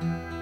Música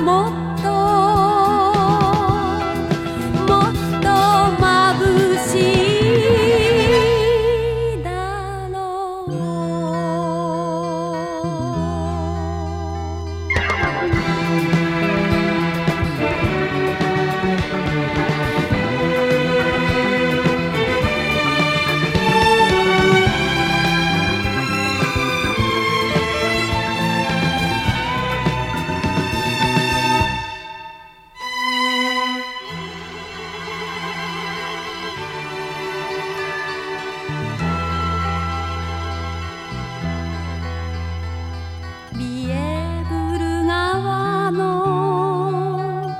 梦。ビエブル川の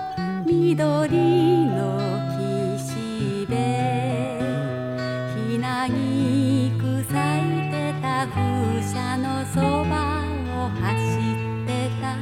緑の岸辺ひなぎく咲いてた風車のそばを走ってた。